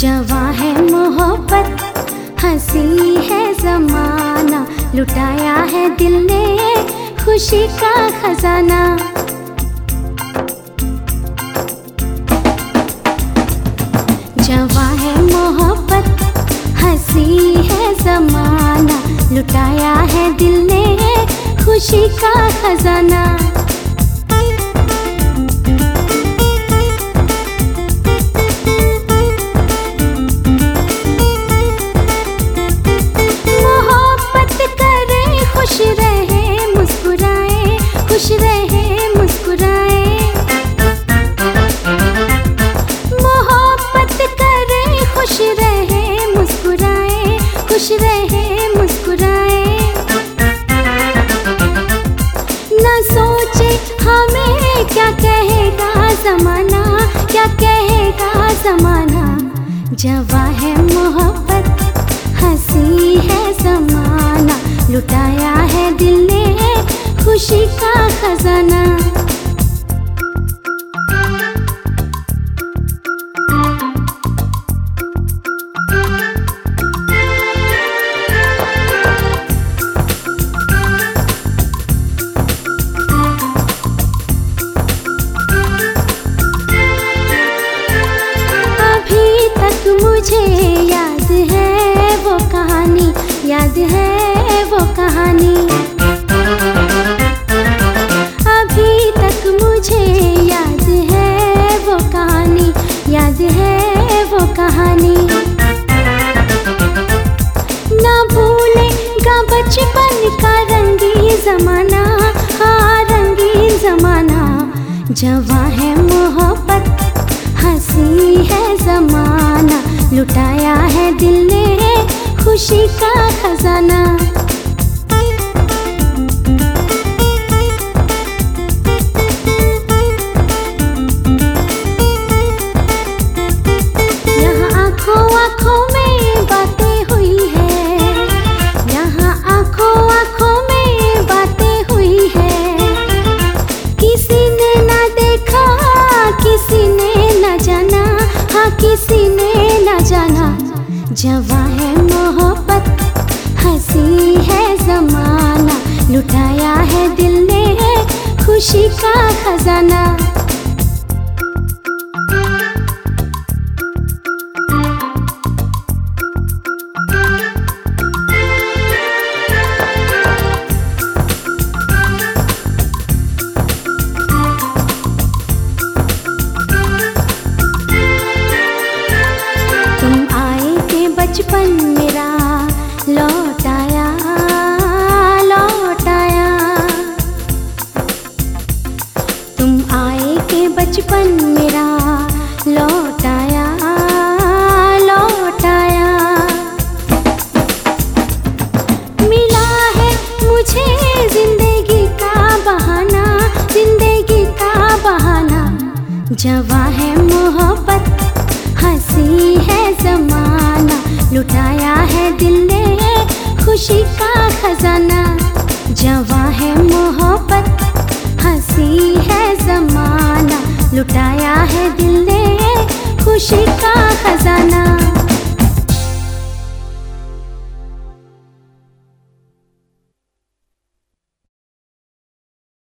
जवा है मोहब्बत, हँसी है जमाना, लुटाया है दिल ने खुशी का खजाना। जवा है मोहब्बत, हँसी है जमाना, लुटाया है दिल ने खुशी का खजाना। मुस्कुराए। न सोचे हमें क्या कहेगा जमाना, क्या कहेगा जमाना। जवा है मोहब्बत, हँसी है जमाना। लुटाया है दिल ने खुशी का खजाना। मुझे याद है वो कहानी, याद है वो कहानी। अभी तक मुझे याद है वो कहानी, याद है वो कहानी। ना बचपन का जमाना जमाना, जवा है मोहब्बत, हँसी है जमाना। लुटाया है दिल ने खुशी का खजाना। जवा है मोहब्बत हँसी है जमाना लुटाया है दिल ने है खुशी का खजाना। ज़िंदगी का बहाना, ज़िंदगी का बहाना। जवा है मोहब्बत, हँसी है जमाना। लुटाया है दिल ने खुशी का खजाना। जवा है मोहब्बत, हँसी है जमाना। लुटाया है दिल ने खुशी का खजाना।